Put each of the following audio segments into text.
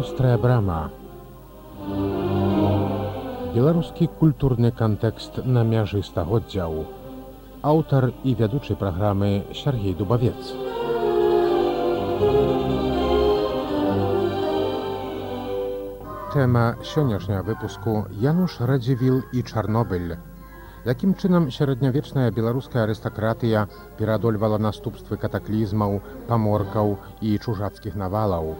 вострая брама. Беларускі культурны кантэкст на мяжы стагоддзяў аўтар і вядучай праграмы сергей дубавец. Тэма сённяшняга выпуску януш радзівіл і чарнобыль. Якім чынам сярэднявечная беларуская арыстакратыя пераадольвала наступствы катаклізмаў паморкаў і чужацкіх навалаў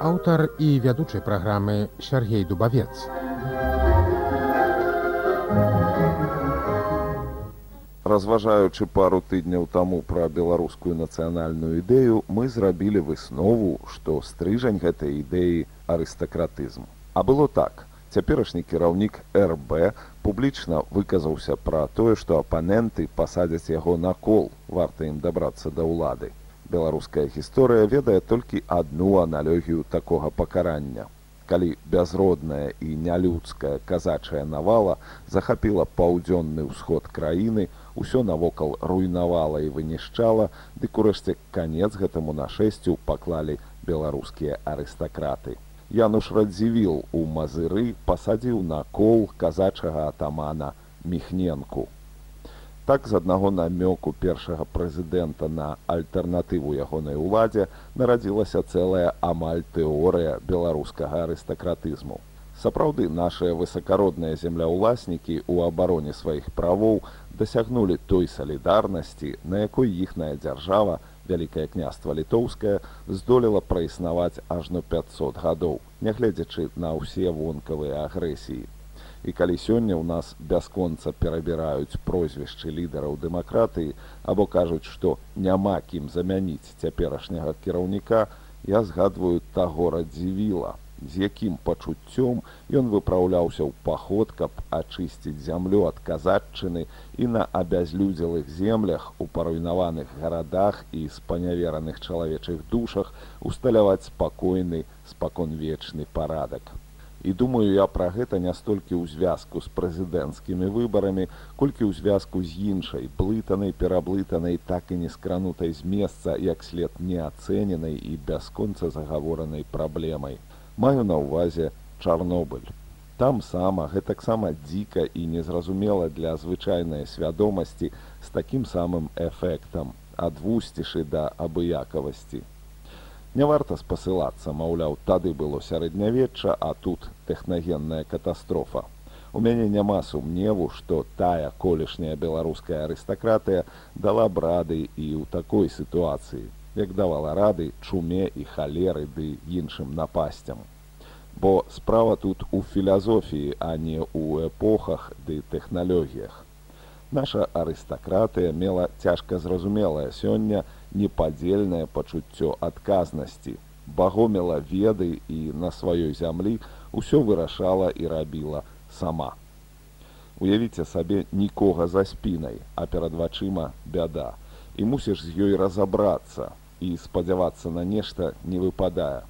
аўтар і вядучай праграмы сергей дубавец разважаючы пару тыдняў таму пра беларускую нацыянальную ідэю мы зрабілі выснову што стрыжань гэтай ідэі арыстакратызм А было так. Цяперашні кіраўнік РБ публічна выказаўся пра тое, што апаненты пасадзяць яго на кол, варта ім дабрацца да ўлады. Беларуская гісторыя ведае толькі адну аналогію такога пакарання. Калі бязродная і нялюдская казачая навала захапіла паўдзённы ўсход краіны, усё навокал руйнавала і вынішчала, дык урэшце канец гэтаму нашэсцю паклалі беларускія арыстакраты. Януш радзівіл у мазыры пасадзіў на кол казачага атамана міхненку. Так з аднаго намёку першага прэзідэнта на альтэрнатыву ягонай уладзе нарадзілася цэлая амаль тэорыя беларускага арыстакратызму. Сапраўды нашыя высакародныя земляўласнікі ў абароне сваіх правоў дасягнулі той салідарнасці, на якой іхная дзяржава вялікае княства літоўскае здолела праіснаваць ажно 500 гадоў, нягледзячы на ўсе вонкавыя агрэсіі. І калі сёння ў нас бясконца перабіраюць прозвішчы лідараў дэмакратыі або кажуць, што няма кім замяніць цяперашняга кіраўніка, я згадваю таго радзівіла з якім пачуццём ён выпраўляўся ў паход, каб ачысціць зямлю ад казаччыны і на абязлюдзелых землях у паруйнаваных гарадах і спанявераных чалавечых душах усталяваць спакойны спаконвечны парадак. І думаю я пра гэта не столькі ў звязку з прэзідэнцкімі выбарамі, колькі ў звязку з іншай блытанай пераблытанай так і не скранутай з месца як след неацэненай і бясконца загаворанай праблемай. Маю на ўвазе чарнобыль. Там сама гэтаксама дзіка і незразумела для звычайнай свядомасці з такім самым эфектам ад вусцішы да абыякавасці не варта спасылацца маўляў тады было сярэднявечча а тут тэхнагенная катастрофа у мяне няма сумневу што тая колішняя беларуская арыстакратыя дала брады і ў такой сітуацыі як давала рады чуме і халеры ды іншым напасцям. Бо справа тут у філазофіі, а не ў эпохах ды тэхналогіях. Наша арыстакратыя мела цяжка зразумелае сёння непадзельнае пачуццё адказнасці, багомела веды і на сваёй зямлі ўсё вырашала і рабіла сама. Уявіце сабе нікога за спінай, а перад вачыма бяда, і мусіш з ёй разабрацца, і спадзявацца на нешта не выпадае.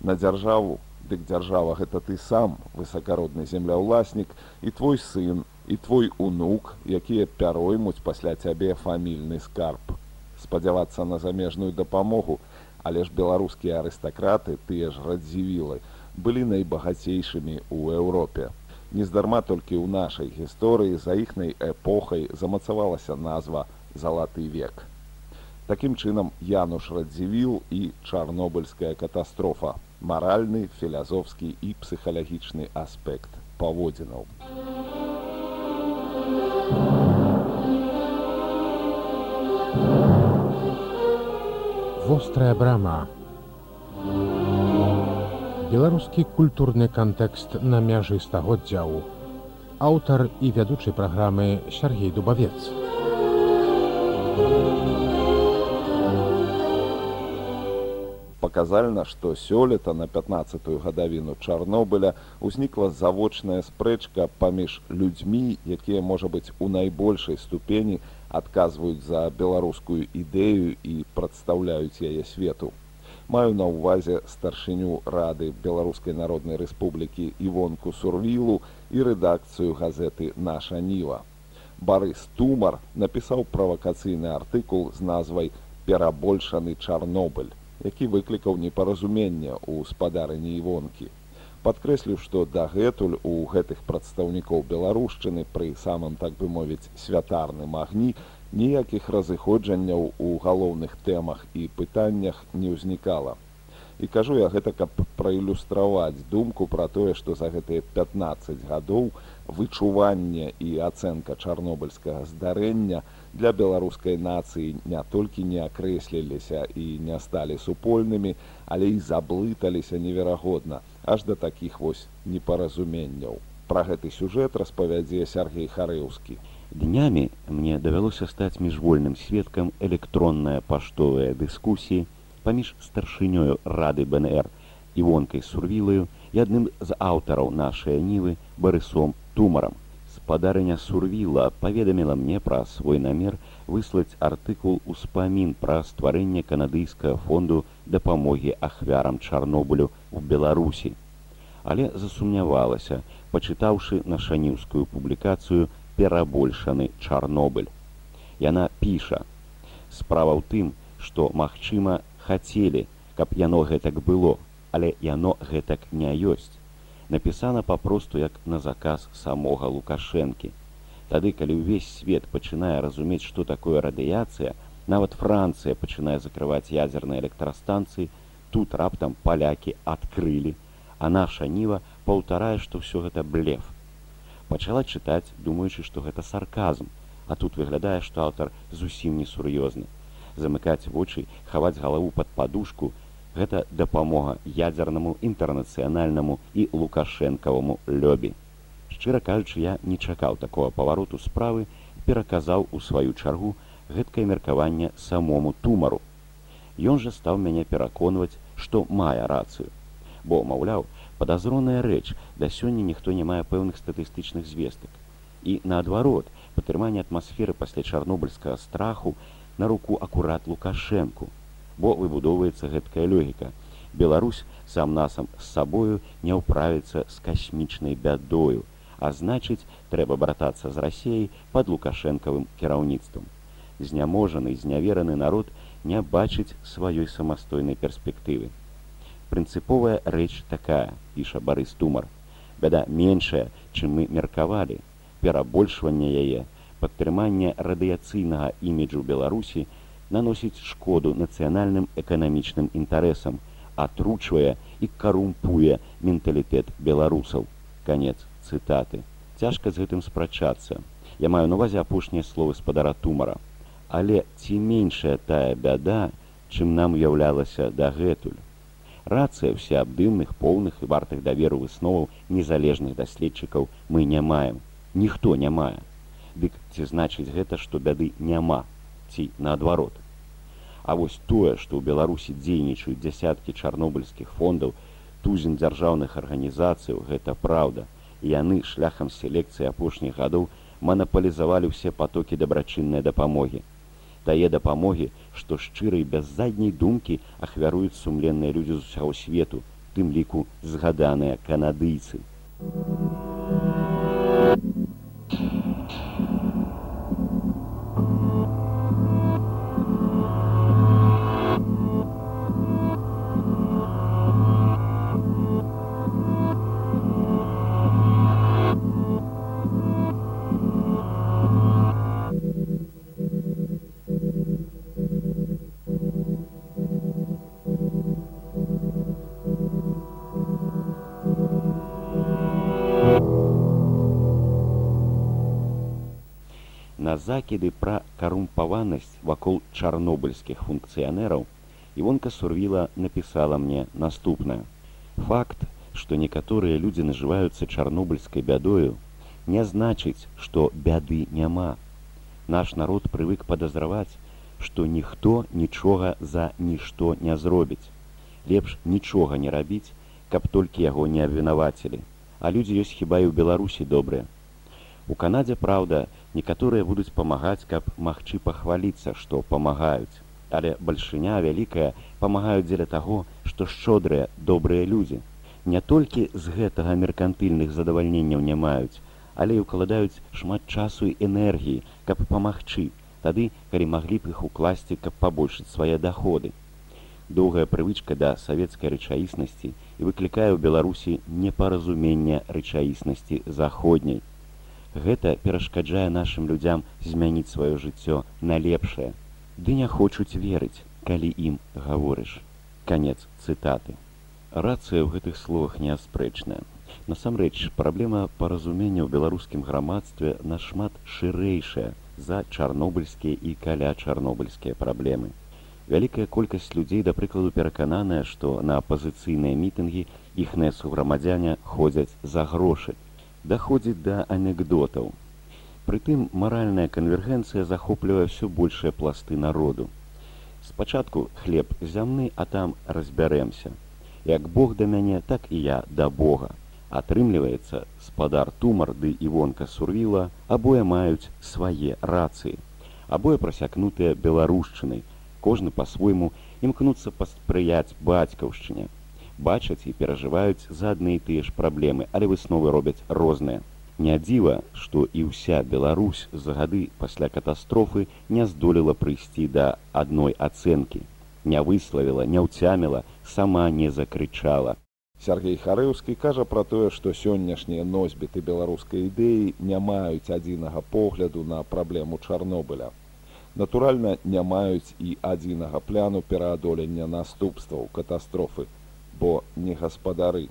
На дзяржаву, дык дзяржава гэта ты сам, высакародны земляўласнік і твой сын і твой унук, якія пяроймуць пасля цябе фамільны скарб. Спадзявацца на замежную дапамогу, але ж беларускія арыстакраты, тыя ж радзівілы, былі найбагацейшымі ў Еўропе. Нездарма толькі ў нашай гісторыі за іхнай эпохай замацавалася назва залаты век. Такім чынам Януш радзівіл і чарнобыльская катастрофа, маральны, філязофскі і псіхалагічны аспект паводзінаў. Вострая брама. Беларускі культурны кантэкст на мяжы стагоддзяў. Аўтар і вядучай праграмы Сергей Дубавец. паказальна, што сёлета на 15тую гадавіну Чарнобыля ўзнікла завочная спрэчка паміж людзьмі, якія, можа быць, у найбольшай ступені адказваюць за беларускую ідэю і прадстаўляюць яе свету. Маю на ўвазе старшыню рады беларускай народнай рэспублікі івонку сурвілу і рэдакцыю газеты наша ніва. Барыс тумар напісаў правакацыйны артыкул з назвай перабольшаны чарнобыль які выклікаў непаразумення ў спадарыні івонкі падкрэсліў што дагэтуль у гэтых прадстаўнікоў беларушчыны пры самым так бы мовіць святарным агні ніякіх разыходжанняў у галоўных тэмах і пытаннях не ўзнікала. І кажу я гэта каб праілюстраваць думку пра тое што за гэтыя 15 гадоў вычуванне і ацэнка чарнобыльскага здарэння для беларускай нацыі не толькі не акрэсліліся і не сталі супольнымі але і заблыталіся неверагодна аж да такіх вось непаразуменняў. Пра гэты сюжэт распавядзе сергей харэўскі. Днямі мне давялося стаць міжвольным сведкам электронная паштовая дыскусіі паміж старшынёю рады бнр івонкай сурвілаю і адным з аўтараў нашай нівы барысом тумарам. Спадарыня сурвіла паведаміла мне пра свой намер выслаць артыкул успамін пра стварэнне канадыйскага фонду дапамогі ахвярам чарнобылю ў беларусі але засумнявалася пачытаўшы нашаніўскую публікацыю перабольшаны чарнобыль яна піша справа ў тым што магчыма хацелі, каб яно гэтак было, але яно гэтак не ёсць. Напісана папросту як на заказ самога лукашэнкі. Тады, калі ўвесь свет пачынае разумець, што такое радыяцыя, нават Францыя пачынае закрываць ядзерныя электрастанцыі, тут раптам палякі адкрылі, а наша ніва паўтарае, што ўсё гэта блеф. Пачала чытаць, думаючы, што гэта сарказм, а тут выглядае, што аўтар зусім несур'ёзны замыкаць вочы, хаваць галаву пад падушку, гэта дапамога ядзернаму інтэрнацыянальнаму і лукашэнкаваму лёбі. Шчыра кажучы, я не чакаў такого павароту справы, пераказаў у сваю чаргу гэткае меркаванне самому тумару. Ён жа стаў мяне пераконваць, што мае рацыю. Бо, маўляў, падазроная рэч, да сёння ніхто не мае пэўных статыстычных звестак. І наадварот, падтрыманне атмасферы пасля чарнобыльскага страху на руку акурат лукашэнку бо выбудоўваецца гэткая логіка Беларусь сам насам з сабою не ўправіцца з касмічнай бядою а значыць трэба братацца з рассеяй под лукашэнкавым кіраўніцтвам зняможаны знявераны народ не бачыць сваёй самастойнай перспектывы. Прынцыповая рэч такая піша барыс тумар. Бяда меншая чым мы меркавалі. Перабольшванне яе падтрыманне радыяцыйнага іміджу беларусі наносіць шкоду нацыянальным эканамічным інтарэсам атручвае і карумпуе менталітэт беларусаў. Канец цытаты. Цяжка з гэтым спрачацца. Я маю навазе апошнія словы спадара тумара але ці меншая тая бяда чым нам уяўлялася дагэтуль рацыя всеабдымных поўных і вартых даверу высноваў незалежных даследчыкаў мы не маем ніхто не мае Дык ці значыць гэта, што бяды няма ці наадварот. А вось тое, што ў Беларусі дзейнічаюць дзясяткі чарнобыльскіх фондаў, тузін дзяржаўных арганізацыяў гэта праўда. І яны шляхам селекцыі апошніх гадоў манапалізавалі ўсе патокі дабрачыннай дапамогі. Тае дапамогі, што шчырай без задняй думкі ахвяруюць сумленныя людзі з усяго свету, тым ліку згаданыя канадыйцы. Закіды пра карумпаванасць вакол чарнобыльскіх функцыянераў івонка сурвіла напісала мне наступна факт што некаторыя людзі нажываюцца чарнобыльскай бядою не значыць што бяды няма. Наш народ прывык падазраваць што ніхто нічога за нішто не зробіць. Лепш нічога не рабіць каб толькі яго не абвінавацілі. А людзі ёсць хіба і ў беларусі добрыя. У канадзе праўда некаторыя будуць памагаць каб магчы пахваліцца што памагаюць але бальшыня вялікая памагаюць дзеля таго што шчодрыя добрыя людзі не толькі з гэтага меркантыльных задавальненняў не маюць але і ўкладаюць шмат часу і энергіі каб памагчы тады, калі маглі б іх укласці, каб пабольшыць свае даходы. Доўгая прывычка да савецкай рэчаіснасці і выклікае ў Беларусі непаразумення рэчаіснасці заходняй. Гэта перашкаджае нашым людзям змяніць сваё жыццё на лепшае. Ды не хочуць верыць, калі ім гаворыш. Канец цытаты. Рацыя ў гэтых словах неаспрэчная. Насамрэч, праблема паразумення ў беларускім грамадстве нашмат шырэйшая за чарнобыльскія і каля чарнобыльскія праблемы. Вялікая колькасць людзей, да прыкладу, перакананая, што на апазіцыйныя мітынгі іхныя суграмадзяне ходзяць за грошы. Даходзіць да анекдотаў. Прытым маральная канвергенцыя захоплівае ўсё большыя пласты народу. Спачатку хлеб зямны, а там разбярэмся. Як Бог да мяне, так і я да Бога. Атрымліваецца, спадар тумар ды івонка сурвіла, абое маюць свае рацыі, абое прасякнутыя беларушчынай, кожны па-свойму імкнуцца паспрыяць бацькаўшчыне. Бачаць і перажываюць за адны і тыя ж праблемы, але высновы робяць розныя. Не дзіва, што і ўся Беларусь за гады пасля катастрофы не здолела прыйсці да адной ацэнкі. Не выславіла, не ўцяміла, сама не закрычала. Сергей Харэўскі кажа пра тое, што сённяшнія носьбіты беларускай ідэі не маюць адзінага погляду на праблему Чарнобыля натуральна не маюць і адзінага пляну пераадолення наступстваў катастрофы, бо не гаспадары.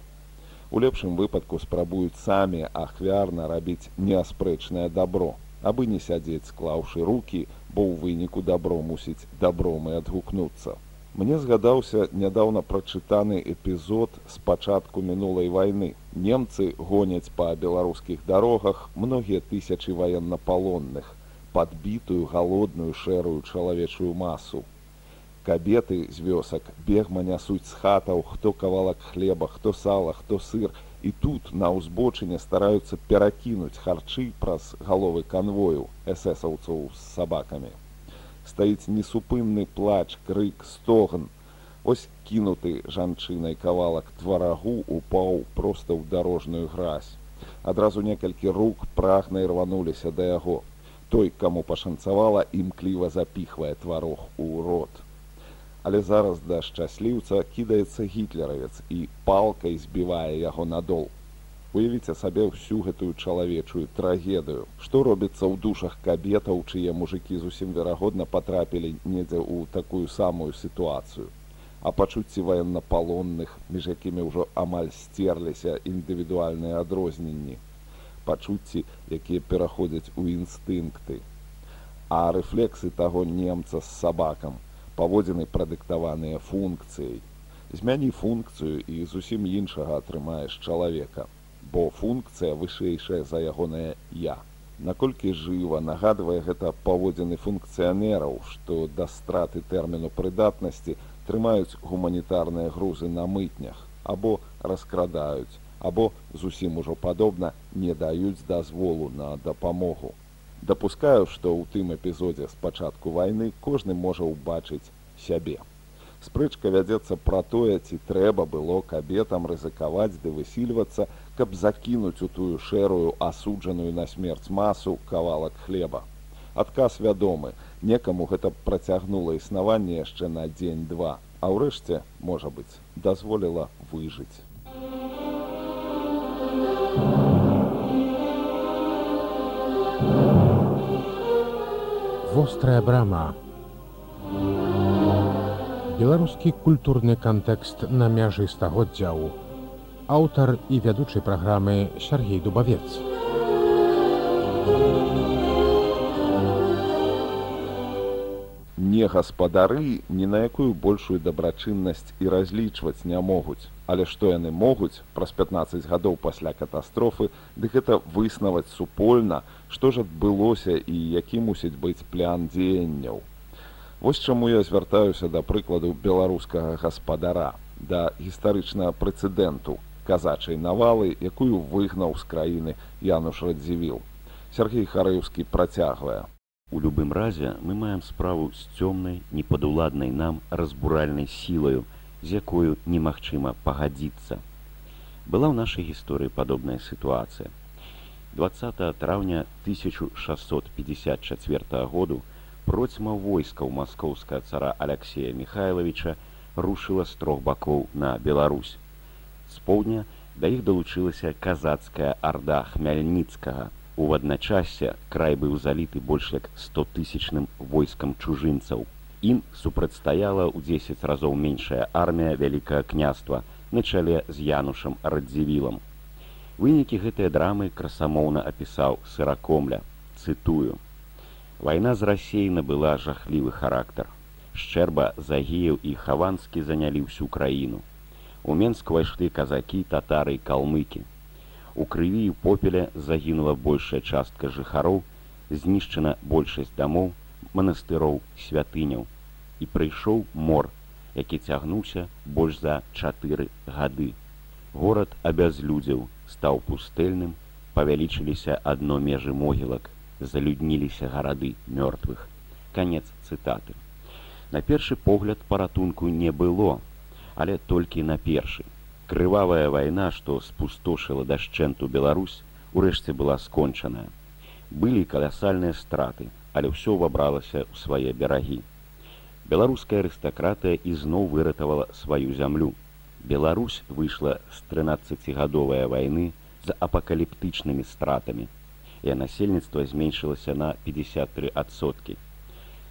У лепшым выпадку спрабуюць самі ахвярна рабіць неаспрэчнае добро, абы не сядзець склаўшы руки, бо ў выніку добро мусіць добром і адгукнуцца. Мне згадаўся нядаўна прачытаны эпізод з пачатку мінулай вайны. Немцы гоняць па беларускіх дарогах многія тысячы ваеннапалонных подбітую галодную шэрую чалавечую масу. Кабеты з вёсак бегма нясуць з хатаў, хто кавалак хлеба, хто сала, хто сыр, і тут на ўзбочыне стараюцца перакінуць харчы праз галовы канвою эсэсаўцаў з сабакамі. Стаіць несупынны плач, крык, стогн. Ось кінуты жанчынай кавалак тварагу упаў проста ў дарожную гразь. Адразу некалькі рук прагнай рвануліся да яго той, каму пашанцавала, імкліва запіхвае тварог у рот. Але зараз да шчасліўца кідаецца гітлеравец і палкай збівае яго надол. Уявіце сабе ўсю гэтую чалавечую трагедыю, што робіцца ў душах кабетаў, чые мужыкі зусім верагодна патрапілі недзе ў такую самую сітуацыю. А пачуцці ваеннапалонных, між якімі ўжо амаль сцерліся індывідуальныя адрозненні пачуцці, якія пераходзяць у інстынкты. А рэфлексы таго немца з сабакам паводзіны прадыктаваныя функцыяй. Змяні функцыю і зусім іншага атрымаеш чалавека, бо функцыя вышэйшая за ягонае я. Наколькі жыва нагадвае гэта паводзіны функцыянераў, што да страты тэрміну прыдатнасці трымаюць гуманітарныя грузы на мытнях або раскрадаюць або зусім ужо падобна не даюць дазволу на дапамогу. Дапускаю, што ў тым эпізодзе з пачатку вайны кожны можа ўбачыць сябе. Спрэчка вядзецца пра тое, ці трэба было кабетам рызыкаваць ды высільвацца, каб закінуць у тую шэрую асуджаную на смерць масу кавалак хлеба. Адказ вядомы, некаму гэта працягнула існаванне яшчэ на дзень-два, а ўрэшце, можа быць, дазволіла выжыць. Вострая брама. Беларускі культурны кантэкст на мяжы стагоддзяў. Аўтар і вядучы праграмы Сергей Дубавец. Не гаспадары ні на якую большую дабрачыннасць і разлічваць не могуць. Але што яны могуць праз 15 гадоў пасля катастрофы, дык гэта выснаваць супольна, што ж адбылося і які мусіць быць плян дзеянняў. Вось чаму я звяртаюся да прыкладу беларускага гаспадара, да гістарычнага прэцэдэнту казачай навалы, якую выгнаў з краіны Януш Радзівіл. Сергей Харэўскі працягвае. У любым разе мы маем справу з цёмнай, непадуладнай нам разбуральнай сілаю, з якою немагчыма пагадзіцца. Была ў нашай гісторыі падобная сітуацыя. 20 траўня 1654 году процьма войскаў маскоўскага цара Алексея Михайловича рушыла з трох бакоў на Беларусь. З поўдня да іх далучылася казацкая арда хмяльніцкага. У адначасе край быў заліты больш як 100тысячным войскам чужынцаў. Ім супрацьстаяла ў 10 разоў меншая армія вялікае княства на чале з янушам раддзівілам. Вынікі гэтай драмы красамоўна апісаў сыракомля, цытую. Вайна з рассеі набыла жахлівы характар. Шчэрба загіяў і хаванскі занялі ўсю краіну. У Менск увайшлі казакі, татары і калмыкі. У крыві і попеля загінула большая частка жыхароў, знішчана большасць дамоў, манастыроў, святыняў. І прыйшоў мор, які цягнуўся больш за чатыры гады. Горад абязлюдзяў стаў пустэльным, павялічыліся адно межы могілак, залюдніліся гарады мёртвых. Канец цытаты. На першы погляд паратунку не было, але толькі на першы. Крывавая вайна, што спустошыла дашчэнту Беларусь, урэшце была скончаная. Былі калясальныя страты, але ўсё вабралася ў свае берагі. Беларуская арыстакратыя ізноў выратавала сваю зямлю. Беларусь выйшла з 13гадовая вайны з апакаліптычнымі стратамі, і насельніцтва зменшылася на 53соткі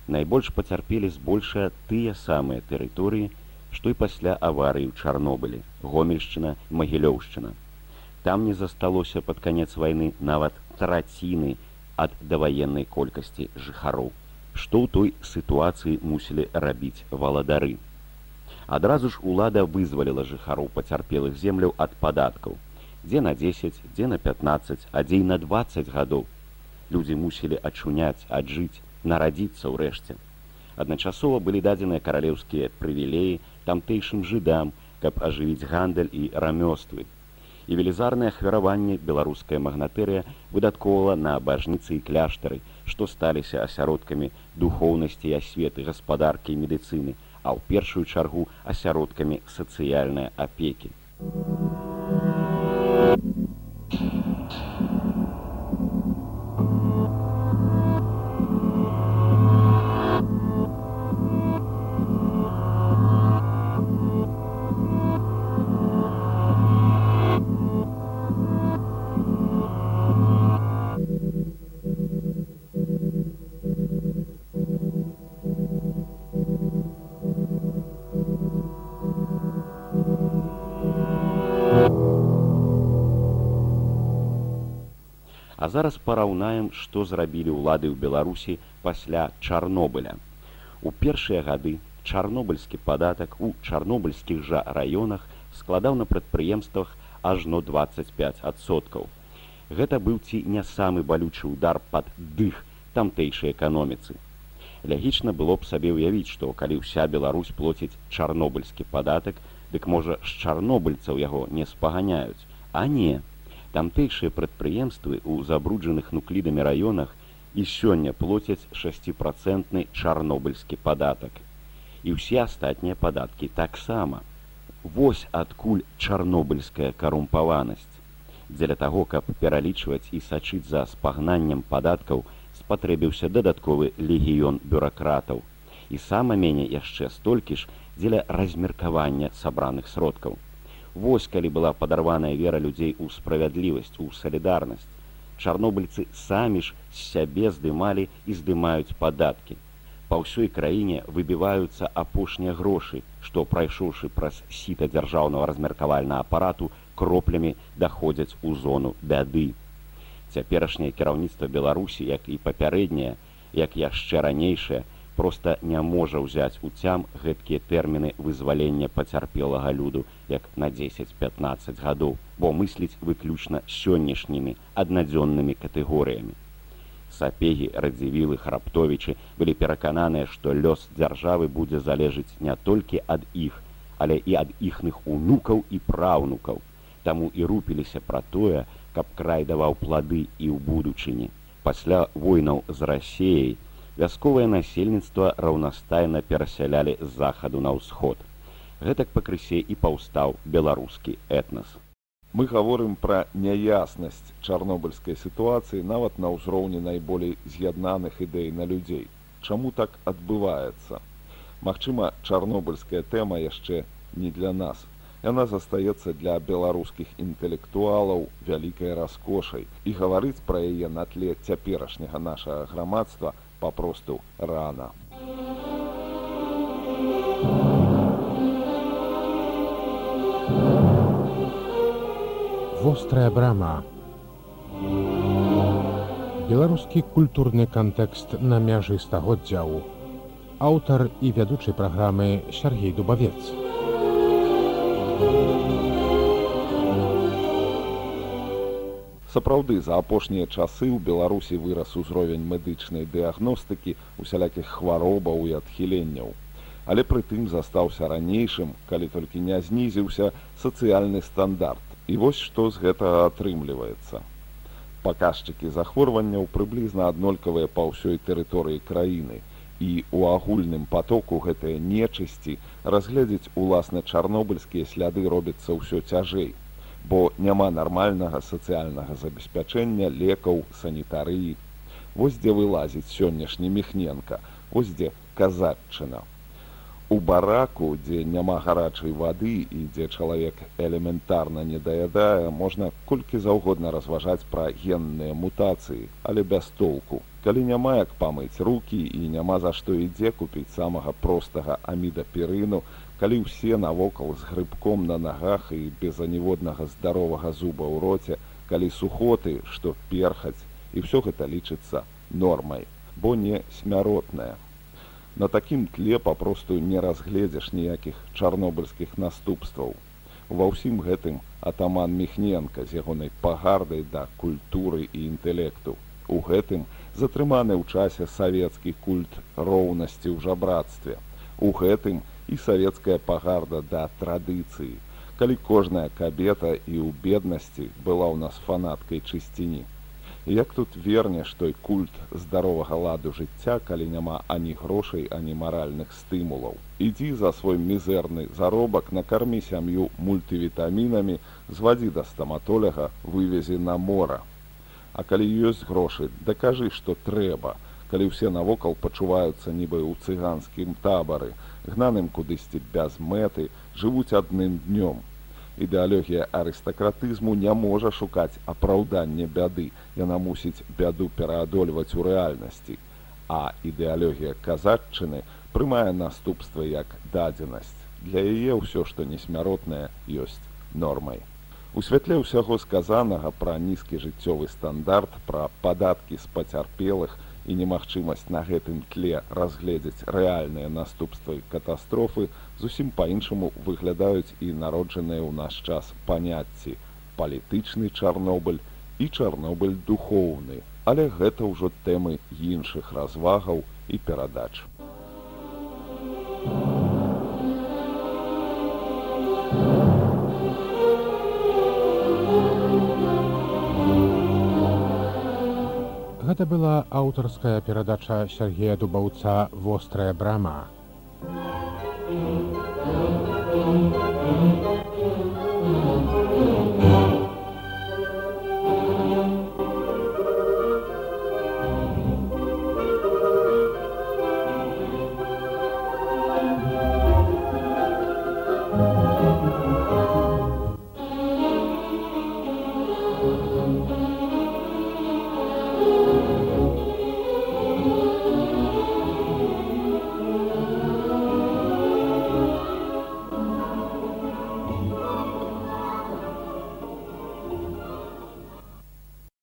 найбольш пацярпелі збольшая тыя самыя тэрыторыі, што і пасля аварыі ў Чарнобылі, гомельшчына магілёўшчына. Там не засталося пад канец вайны нават траціны ад даваеннай колькасці жыхароў, што ў той сітуацыі мусілі рабіць валадары. Адразу ж улада вызваліла жыхароў пацярпелых земляў ад падаткаў, дзе на 10, дзе на 15, а дзей на 20 гадоў. Людзі мусілі ачуняць, аджыць, нарадзіцца ўрэшце. Адначасова былі дадзеныя каралеўскія прывілеі тамтэйшым жыдам, каб ажывіць гандаль і рамёствы. І велізарнае ахвяраванне беларуская магнатэрыя выдаткоўвала на бажніцы і кляштары, што сталіся асяродкамі духоўнасці і асветы гаспадаркі і медыцыны, а ў першую чаргу асяродкамі сацыяльнай апекі. Зараз параўнаем, што зрабілі ўлады ў Беларусі пасля Чарнобыля. У першыя гады чарнобыльскі падатак у чарнобыльскіх жа раёнах складаў на прадпрыемствах ажно 25соткаў. Гэта быў ці не самы балючы ўдар пад дых тамтэйшай эканоміцы. Лягічна было б сабе ўявіць, што калі ўся Беларусь плоціць чарнобыльскі падатак, дык можа з чарнобыльцаў яго не спаганяюць, а не, тамтэйшыя прадпрыемствы ў забруджаных нуклідамі раёнах і сёння плоцяць шасціпрацэнтны чарнобыльскі падатак. І ўсе астатнія падаткі таксама. Вось адкуль чарнобыльская карумпаванасць. Дзеля таго, каб пералічваць і сачыць за спагнаннем падаткаў, спатрэбіўся дадатковы легіён бюракратаў. І сама меней яшчэ столькі ж дзеля размеркавання сабраных сродкаў. Вось калі была падарваная вера людзей у справядлівасць у салідарнасць. Чарнобыльцы самі ж з сябе здымалі і здымаюць падаткі. Па ўсёй краіне выбіваюцца апошнія грошы, што прайшоўшы праз сіта дзяржаўнага размеркавальнага апарату кроплямі даходзяць у зону бяды. Цяперашняе кіраўніцтва Беларусі, як і папярэдняе, як яшчэ ранейшае, проста не можа ўзяць у цям гэткія тэрміны вызвалення пацярпелага люду як на 10-15 гадоў, бо мысліць выключна сённяшнімі аднадзённымі катэгорыямі. Сапегі, радзівілы, храптовічы былі перакананыя, што лёс дзяржавы будзе залежыць не толькі ад іх, але і ад іхных унукаў і праўнукаў. Таму і рупіліся пра тое, каб край даваў плады і ў будучыні. Пасля войнаў з рассеяй вясковае насельніцтва раўнастайна перасялялі з захаду на ўсход. Гэтак пакрысе і паўстаў беларускі этнас. Мы гаворым пра няяснасць чарнобыльскай сітуацыі нават на ўзроўні найболей з'яднаных ідэй на людзей. чаму так адбываецца. Магчыма, чарнобыльская тэма яшчэ не для нас. Яна застаецца для беларускіх інтэлектуалаў вялікай раскошай і гаварыць пра яе на тле цяперашняга нашага грамадства папросту рана. Вострая брама. Беларускі культурны кантэкст на мяжы стагоддзяў. Аўтар і вядучы праграмы Сергей Дубавец. Сапраўды за апошнія часы ў Беларусі вырас узровень медычнай дыягностыкі усялякіх хваробаў і адхіленняў. Але прытым застаўся ранейшым, калі толькі не знізіўся сацыяльны стандарт. І вось што з гэтага атрымліваецца. Паказчыкі захворванняў прыблізна аднолькавыя па ўсёй тэрыторыі краіны. І ў агульным патоку гэтыя нечысці разгледзець уласна чарнобыльскія сляды робіцца ўсё цяжэй, бо няма нармальнага сацыяльнага забеспячэння лекаў санітарыі. Вось дзе вылазіць сённяшні міхненка, вось дзе казаччына у бараку, дзе няма гарачай вады і дзе чалавек элементарна не даядае, можна колькі заўгодна разважаць пра генныя мутацыі, але без толку. Калі няма як памыць рукі і няма за што ідзе купіць самага простага амідаперыну, калі ўсе навокал з грыбком на нагах і без аніводнага здаровага зуба ў роце, калі сухоты, што перхаць, і ўсё гэта лічыцца нормай, бо не смяротная на такім тле папросту не разгледзеш ніякіх чарнобыльскіх наступстваў. Ва ўсім гэтым атаман міхненка з ягонай пагардай да культуры і інтэлекту. У гэтым затрыманы ў часе савецкі культ роўнасці ў жабрацтве. У гэтым і савецкая пагарда да традыцыі, калі кожная кабета і ў беднасці была ў нас фанаткай чысціні як тут вернеш той культ здаровага ладу жыцця калі няма ані грошай ані маральных стымулаў. Ідзі за свой мізэрны заробак накармі сям'ю мультывітамінамі звадзі да стаматоляга вывезі на мора. А калі ёсць грошы дакажы што трэба калі ўсе навокал пачуваюцца нібы ў цыганскім табары гнаным кудысьці без мэты жывуць адным днём. Ідэалогія арыстакратызму не можа шукаць апраўданне бяды яна мусіць бяду пераадольваць у рэальнасці. А ідэалогія казаччыны прымае наступствы як дадзенасць. Для яе ўсё што несмяротнае ёсць нормай. У святле ўсяго сказанага пра нізкі жыццёвы стандарт пра падаткі з пацярпелых і немагчымасць на гэтым тле разгледзець рэальныя наступствы катастрофы зусім па-іншаму выглядаюць і народжаныя ў наш час паняцці. Палітычны чарнобыль і чарнобыль духоўны. Але гэта ўжо тэмы іншых развагаў і перадач Гэта была аўтарская перадача Сергея Дубаўца вострая брама.